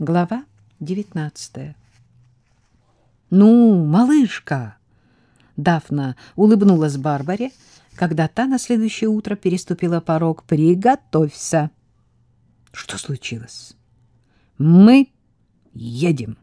Глава девятнадцатая. «Ну, малышка!» Дафна улыбнулась Барбаре, когда та на следующее утро переступила порог. «Приготовься!» «Что случилось?» «Мы едем!»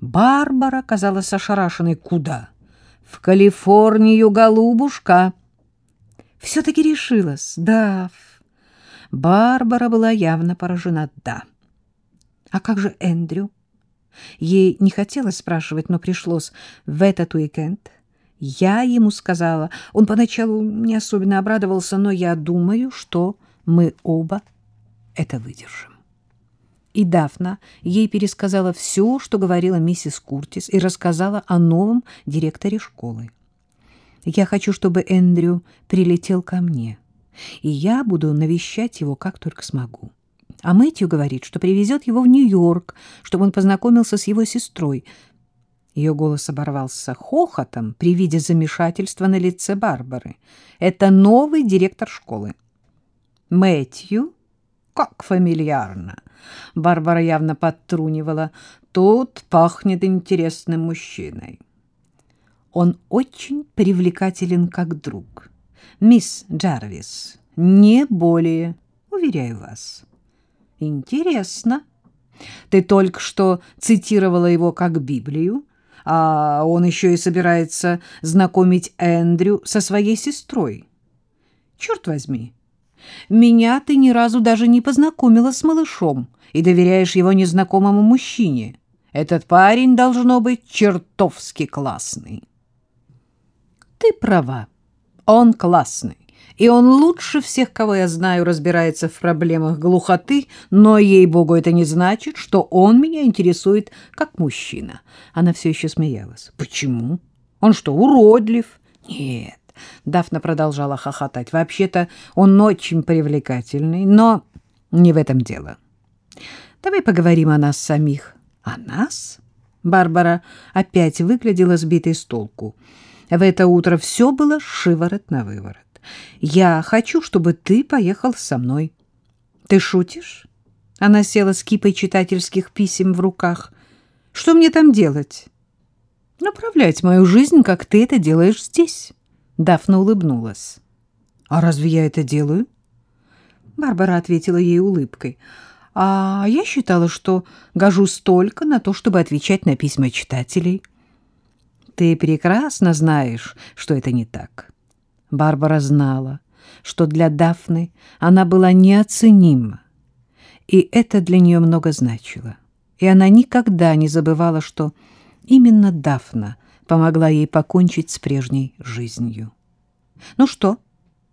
Барбара казалась ошарашенной. «Куда?» «В Калифорнию, голубушка!» «Все-таки решилась, Даф!» Барбара была явно поражена. «Да!» А как же Эндрю? Ей не хотелось спрашивать, но пришлось в этот уикенд. Я ему сказала. Он поначалу не особенно обрадовался, но я думаю, что мы оба это выдержим. И Дафна ей пересказала все, что говорила миссис Куртис, и рассказала о новом директоре школы. Я хочу, чтобы Эндрю прилетел ко мне, и я буду навещать его, как только смогу. А Мэтью говорит, что привезет его в Нью-Йорк, чтобы он познакомился с его сестрой. Ее голос оборвался хохотом при виде замешательства на лице Барбары. Это новый директор школы. Мэтью? Как фамильярно. Барбара явно подтрунивала. Тут пахнет интересным мужчиной. Он очень привлекателен как друг. Мисс Джарвис, не более, уверяю вас. Интересно. Ты только что цитировала его как Библию, а он еще и собирается знакомить Эндрю со своей сестрой. Черт возьми, меня ты ни разу даже не познакомила с малышом и доверяешь его незнакомому мужчине. Этот парень должно быть чертовски классный. Ты права, он классный и он лучше всех, кого я знаю, разбирается в проблемах глухоты, но, ей-богу, это не значит, что он меня интересует как мужчина. Она все еще смеялась. Почему? Он что, уродлив? Нет. Дафна продолжала хохотать. Вообще-то он очень привлекательный, но не в этом дело. Давай поговорим о нас самих. О нас? Барбара опять выглядела сбитой с толку. В это утро все было шиворот на выворот. Я хочу, чтобы ты поехал со мной. Ты шутишь? Она села с кипой читательских писем в руках. Что мне там делать? Направлять мою жизнь, как ты это делаешь здесь. Дафна улыбнулась. А разве я это делаю? Барбара ответила ей улыбкой. А я считала, что гожусь только на то, чтобы отвечать на письма читателей. Ты прекрасно знаешь, что это не так. Барбара знала, что для Дафны она была неоценима, и это для нее много значило. И она никогда не забывала, что именно Дафна помогла ей покончить с прежней жизнью. «Ну что,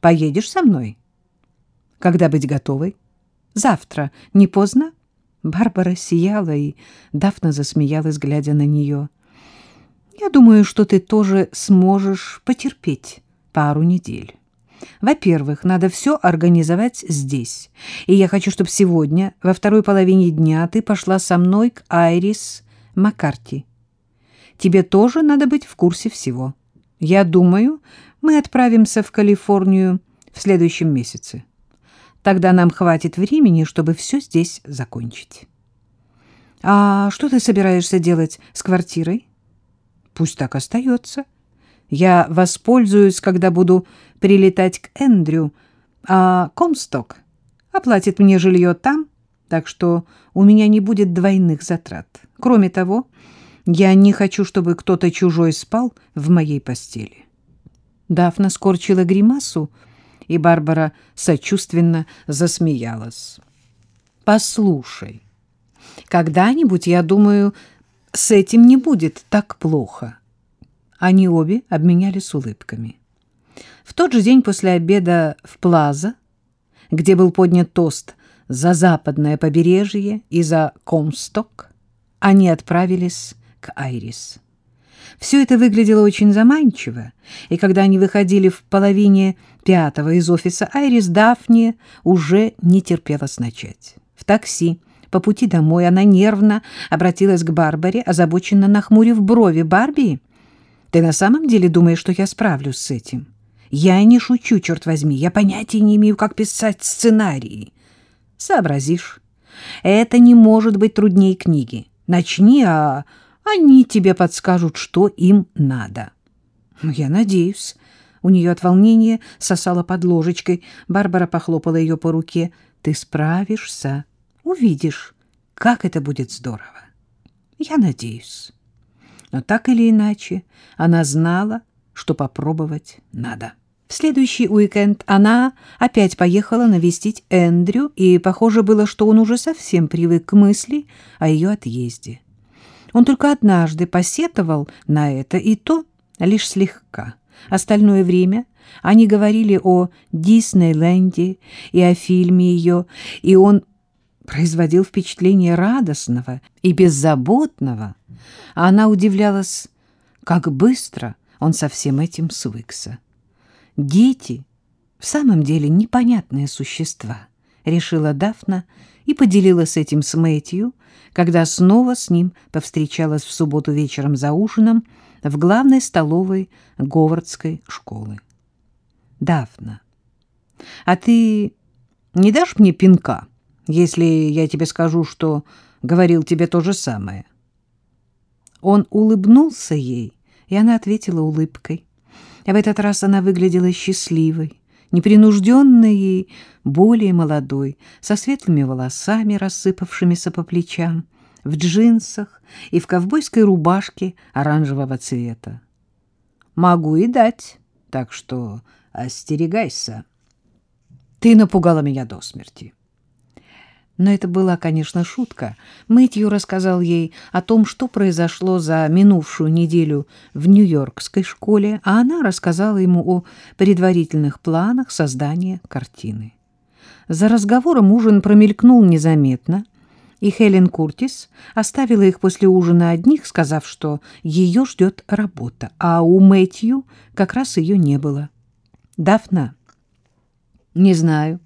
поедешь со мной?» «Когда быть готовой?» «Завтра. Не поздно?» Барбара сияла, и Дафна засмеялась, глядя на нее. «Я думаю, что ты тоже сможешь потерпеть» пару недель. Во-первых, надо все организовать здесь. И я хочу, чтобы сегодня, во второй половине дня, ты пошла со мной к Айрис Маккарти. Тебе тоже надо быть в курсе всего. Я думаю, мы отправимся в Калифорнию в следующем месяце. Тогда нам хватит времени, чтобы все здесь закончить. А что ты собираешься делать с квартирой? Пусть так остается. — я воспользуюсь, когда буду прилетать к Эндрю, а Комсток оплатит мне жилье там, так что у меня не будет двойных затрат. Кроме того, я не хочу, чтобы кто-то чужой спал в моей постели. Дафна скорчила гримасу, и Барбара сочувственно засмеялась. «Послушай, когда-нибудь, я думаю, с этим не будет так плохо». Они обе обменялись улыбками. В тот же день после обеда в Плаза, где был поднят тост за западное побережье и за Комсток, они отправились к Айрис. Все это выглядело очень заманчиво, и когда они выходили в половине пятого из офиса Айрис, Дафне уже не терпелось начать. В такси по пути домой она нервно обратилась к Барбаре, озабоченно нахмурив брови. «Барби, ты на самом деле думаешь, что я справлюсь с этим? Я не шучу, черт возьми. Я понятия не имею, как писать сценарии. Сообразишь. Это не может быть труднее книги. Начни, а они тебе подскажут, что им надо. Ну, я надеюсь. У нее от волнения сосала под ложечкой. Барбара похлопала ее по руке. Ты справишься. Увидишь, как это будет здорово. Я надеюсь. Но так или иначе, она знала, что попробовать надо. В следующий уикенд она опять поехала навестить Эндрю, и похоже было, что он уже совсем привык к мысли о ее отъезде. Он только однажды посетовал на это, и то лишь слегка. Остальное время они говорили о Диснейленде и о фильме ее, и он производил впечатление радостного и беззаботного, а она удивлялась, как быстро он со всем этим свыкся. Дети в самом деле непонятные существа, решила Дафна и поделилась этим с Мэтью, когда снова с ним повстречалась в субботу вечером за ужином в главной столовой Говардской школы. Дафна, а ты не дашь мне пинка, если я тебе скажу, что говорил тебе то же самое? Он улыбнулся ей, и она ответила улыбкой. А в этот раз она выглядела счастливой, непринужденной и более молодой, со светлыми волосами, рассыпавшимися по плечам, в джинсах и в ковбойской рубашке оранжевого цвета. «Могу и дать, так что остерегайся. Ты напугала меня до смерти». Но это была, конечно, шутка. Мэтью рассказал ей о том, что произошло за минувшую неделю в Нью-Йоркской школе, а она рассказала ему о предварительных планах создания картины. За разговором ужин промелькнул незаметно, и Хелен Куртис оставила их после ужина одних, сказав, что ее ждет работа, а у Мэтью как раз ее не было. «Дафна?» «Не знаю».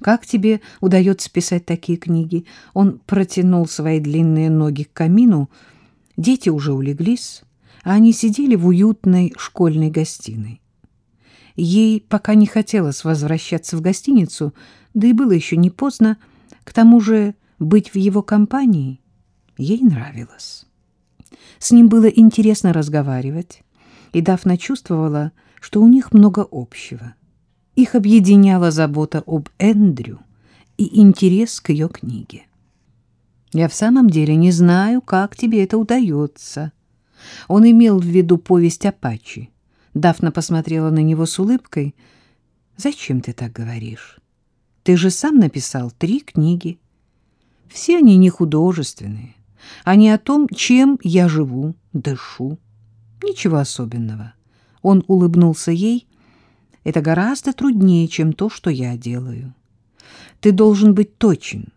Как тебе удается писать такие книги? Он протянул свои длинные ноги к камину. Дети уже улеглись, а они сидели в уютной школьной гостиной. Ей пока не хотелось возвращаться в гостиницу, да и было еще не поздно. К тому же быть в его компании ей нравилось. С ним было интересно разговаривать, и Дафна чувствовала, что у них много общего. Их объединяла забота об Эндрю и интерес к ее книге. «Я в самом деле не знаю, как тебе это удается». Он имел в виду повесть Апачи. Дафна посмотрела на него с улыбкой. «Зачем ты так говоришь? Ты же сам написал три книги. Все они не художественные. Они о том, чем я живу, дышу. Ничего особенного». Он улыбнулся ей это гораздо труднее, чем то, что я делаю. Ты должен быть точен,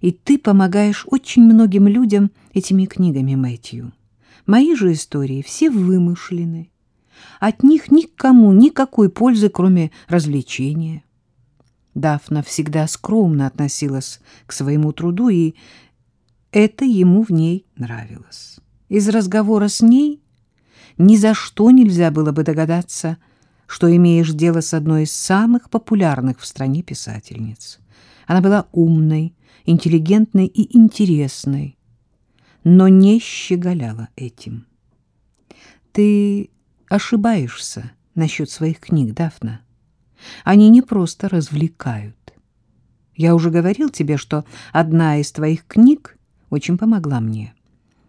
и ты помогаешь очень многим людям этими книгами, Мэтью. Мои же истории все вымышлены. От них никому никакой пользы, кроме развлечения. Дафна всегда скромно относилась к своему труду, и это ему в ней нравилось. Из разговора с ней ни за что нельзя было бы догадаться, что имеешь дело с одной из самых популярных в стране писательниц. Она была умной, интеллигентной и интересной, но не щеголяла этим. Ты ошибаешься насчет своих книг, Дафна. Они не просто развлекают. Я уже говорил тебе, что одна из твоих книг очень помогла мне.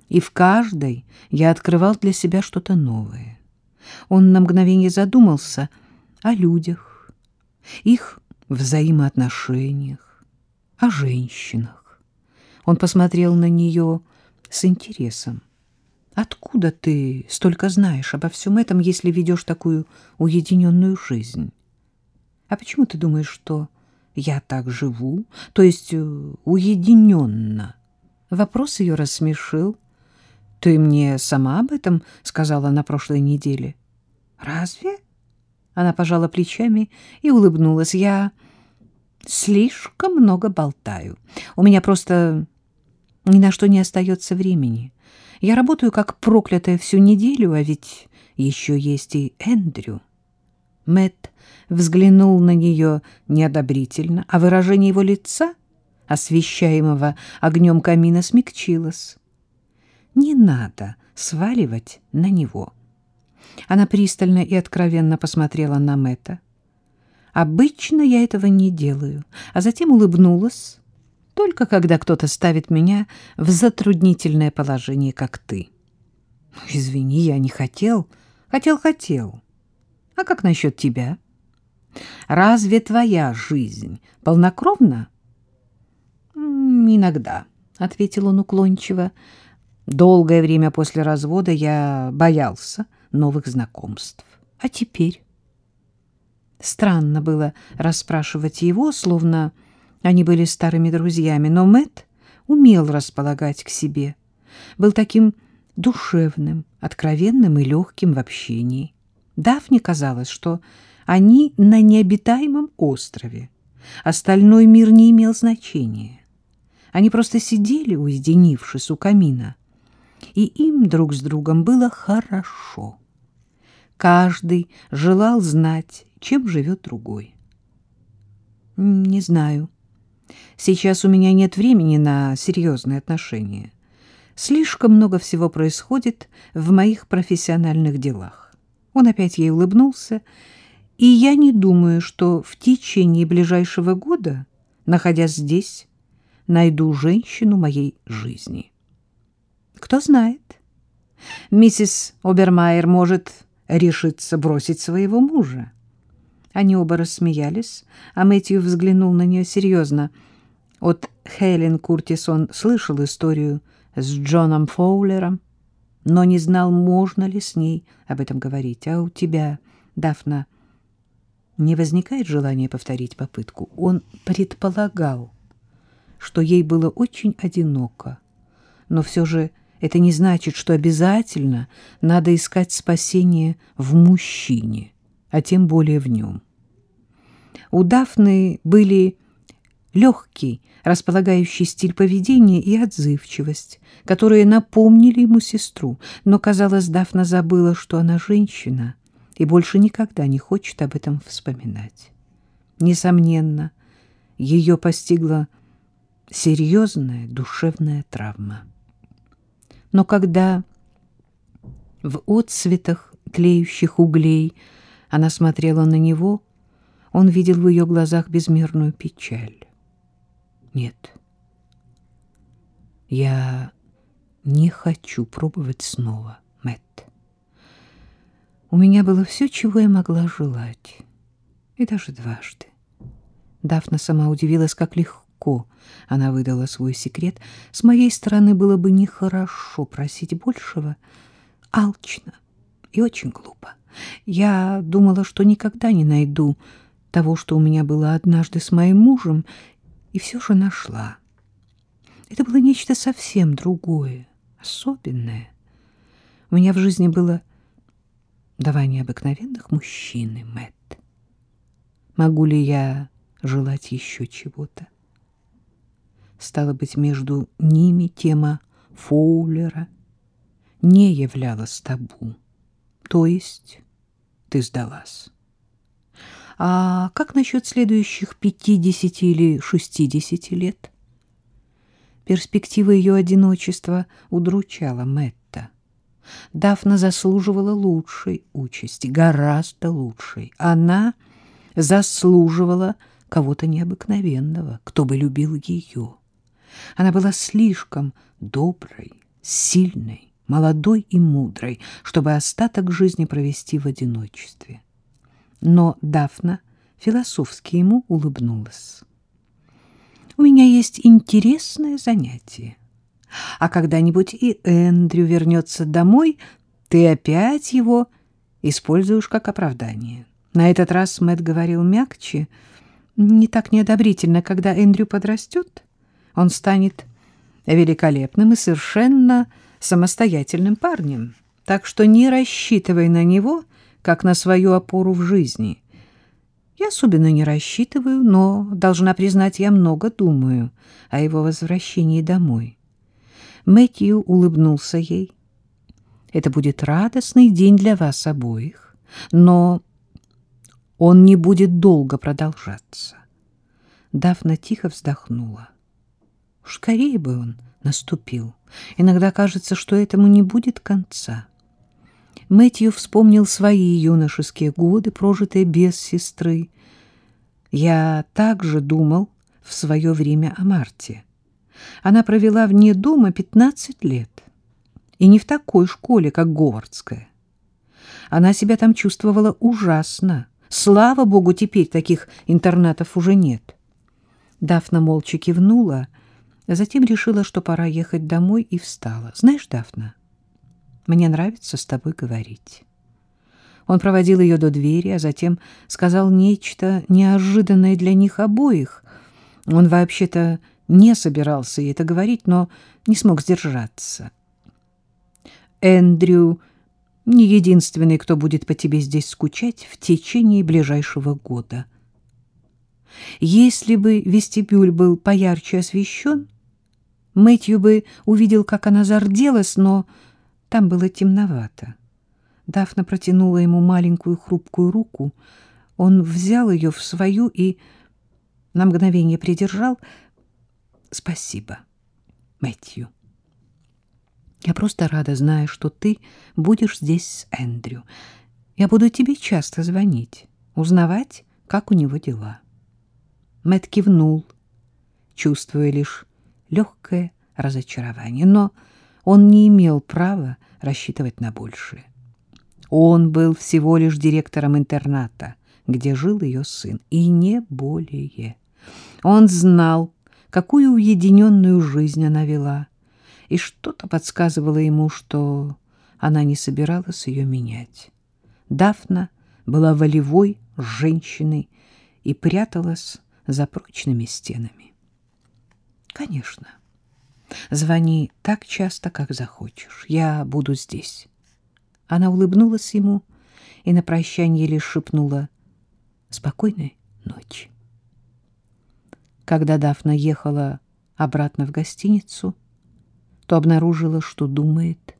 И в каждой я открывал для себя что-то новое. Он на мгновение задумался о людях, их взаимоотношениях, о женщинах. Он посмотрел на нее с интересом. «Откуда ты столько знаешь обо всем этом, если ведешь такую уединенную жизнь? А почему ты думаешь, что я так живу, то есть э, уединенно?» Вопрос ее рассмешил. Ты мне сама об этом сказала на прошлой неделе. Разве? Она пожала плечами и улыбнулась. Я слишком много болтаю. У меня просто ни на что не остается времени. Я работаю как проклятая всю неделю, а ведь еще есть и Эндрю. Мэт взглянул на нее неодобрительно, а выражение его лица освещаемого огнем камина, смягчилась. Не надо сваливать на него. Она пристально и откровенно посмотрела на Мэтта. Обычно я этого не делаю, а затем улыбнулась, только когда кто-то ставит меня в затруднительное положение, как ты. Извини, я не хотел. Хотел-хотел. А как насчет тебя? Разве твоя жизнь полнокровна? Иногда, — ответил он уклончиво. Долгое время после развода я боялся новых знакомств. А теперь? Странно было расспрашивать его, словно они были старыми друзьями, но Мэт умел располагать к себе, был таким душевным, откровенным и легким в общении. Дафне казалось, что они на необитаемом острове. Остальной мир не имел значения. Они просто сидели, уединившись у камина, и им друг с другом было хорошо. Каждый желал знать, чем живет другой. Не знаю. Сейчас у меня нет времени на серьезные отношения. Слишком много всего происходит в моих профессиональных делах. Он опять ей улыбнулся, и я не думаю, что в течение ближайшего года, находясь здесь, найду женщину моей жизни. Кто знает, миссис Обермайер может решиться бросить своего мужа. Они оба рассмеялись, а Мэтью взглянул на нее серьезно. От Хелен Куртис он слышал историю с Джоном Фоулером, но не знал, можно ли с ней об этом говорить. А у тебя, Дафна, не возникает желания повторить попытку? Он предполагал, что ей было очень одиноко, но все же это не значит, что обязательно надо искать спасение в мужчине, а тем более в нем. У Дафны были легкий, располагающий стиль поведения и отзывчивость, которые напомнили ему сестру, но, казалось, Дафна забыла, что она женщина и больше никогда не хочет об этом вспоминать. Несомненно, ее постигла серьезная душевная травма. Но когда в отсветах тлеющих углей она смотрела на него, он видел в ее глазах безмерную печаль. Нет, я не хочу пробовать снова, Мэтт. У меня было все, чего я могла желать, и даже дважды. Дафна сама удивилась, как легко легко она выдала свой секрет. С моей стороны было бы нехорошо просить большего, алчно и очень глупо. Я думала, что никогда не найду того, что у меня было однажды с моим мужем, и все же нашла. Это было нечто совсем другое, особенное. У меня в жизни было два необыкновенных мужчины, Мэтт. Могу ли я желать еще чего-то? Стало быть, между ними тема Фоулера не являлась табу. То есть ты сдалась. А как насчет следующих пятидесяти или шестидесяти лет? Перспектива ее одиночества удручала Мэтта. Дафна заслуживала лучшей участи, гораздо лучшей. Она заслуживала кого-то необыкновенного, кто бы любил ее. Она была слишком доброй, сильной, молодой и мудрой, чтобы остаток жизни провести в одиночестве. Но Дафна философски ему улыбнулась. «У меня есть интересное занятие. А когда-нибудь и Эндрю вернется домой, ты опять его используешь как оправдание». На этот раз Мэтт говорил мягче, не так неодобрительно, когда Эндрю подрастет он станет великолепным и совершенно самостоятельным парнем. Так что не рассчитывай на него, как на свою опору в жизни. Я особенно не рассчитываю, но, должна признать, я много думаю о его возвращении домой. Мэтью улыбнулся ей. Это будет радостный день для вас обоих, но он не будет долго продолжаться. Дафна тихо вздохнула. Скорее бы он наступил. Иногда кажется, что этому не будет конца. Мэтью вспомнил свои юношеские годы, прожитые без сестры. Я также думал в свое время о Марте. Она провела вне дома 15 лет. И не в такой школе, как Говардская. Она себя там чувствовала ужасно. Слава богу, теперь таких интернатов уже нет. Дафна молча кивнула, затем решила, что пора ехать домой, и встала. «Знаешь, Дафна, мне нравится с тобой говорить». Он проводил ее до двери, а затем сказал нечто неожиданное для них обоих. Он вообще-то не собирался ей это говорить, но не смог сдержаться. «Эндрю не единственный, кто будет по тебе здесь скучать в течение ближайшего года. Если бы вестибюль был поярче освещен, Мэтью бы увидел, как она зарделась, но там было темновато. Дафна протянула ему маленькую хрупкую руку. Он взял ее в свою и на мгновение придержал. «Спасибо, Мэтью». Я просто рада, зная, что ты будешь здесь с Эндрю. Я буду тебе часто звонить, узнавать, как у него дела. Мэтт кивнул, чувствуя лишь легкое разочарование, но он не имел права рассчитывать на большее. Он был всего лишь директором интерната, где жил ее сын, и не более. Он знал, какую уединенную жизнь она вела, и что-то подсказывало ему, что она не собиралась ее менять. Дафна была волевой женщиной и пряталась за прочными стенами. Конечно, звони так часто, как захочешь. Я буду здесь. Она улыбнулась ему и на прощание лишь шепнула «Спокойной ночи». Когда Дафна ехала обратно в гостиницу, то обнаружила, что думает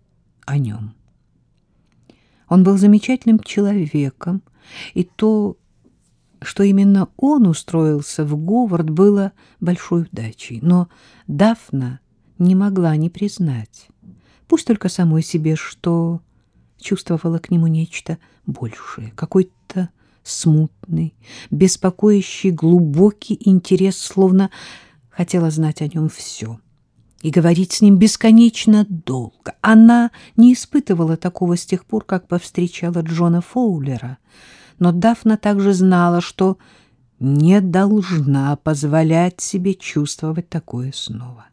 о нем. Он был замечательным человеком, и то, что именно он устроился в Говард, было большой удачей. Но Дафна не могла не признать, пусть только самой себе, что чувствовала к нему нечто большее, какой-то смутный, беспокоящий, глубокий интерес, словно хотела знать о нем все и говорить с ним бесконечно долго. Она не испытывала такого с тех пор, как повстречала Джона Фоулера, но Дафна также знала, что не должна позволять себе чувствовать такое снова.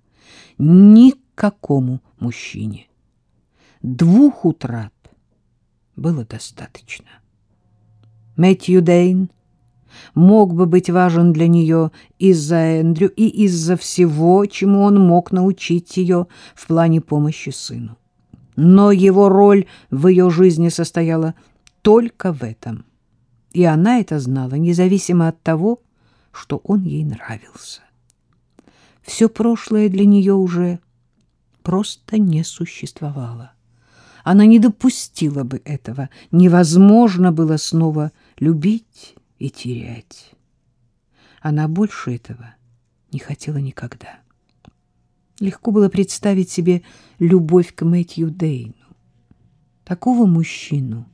Никакому мужчине. Двух утрат было достаточно. Мэтью Дейн мог бы быть важен для нее из-за Эндрю и из-за всего, чему он мог научить ее в плане помощи сыну. Но его роль в ее жизни состояла только в этом. И она это знала, независимо от того, что он ей нравился. Все прошлое для нее уже просто не существовало. Она не допустила бы этого. Невозможно было снова любить и терять. Она больше этого не хотела никогда. Легко было представить себе любовь к Мэтью Дейну. Такого мужчину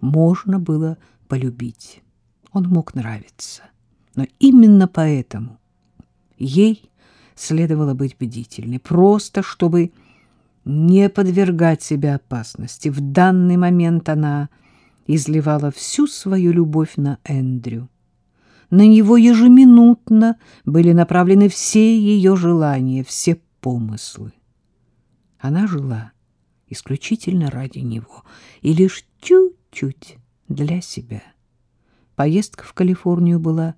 можно было полюбить. Он мог нравиться. Но именно поэтому ей следовало быть бдительной, просто чтобы не подвергать себя опасности. В данный момент она изливала всю свою любовь на Эндрю. На него ежеминутно были направлены все ее желания, все помыслы. Она жила исключительно ради него и лишь чуть-чуть для себя. Поездка в Калифорнию была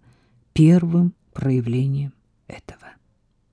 первым проявлением этого.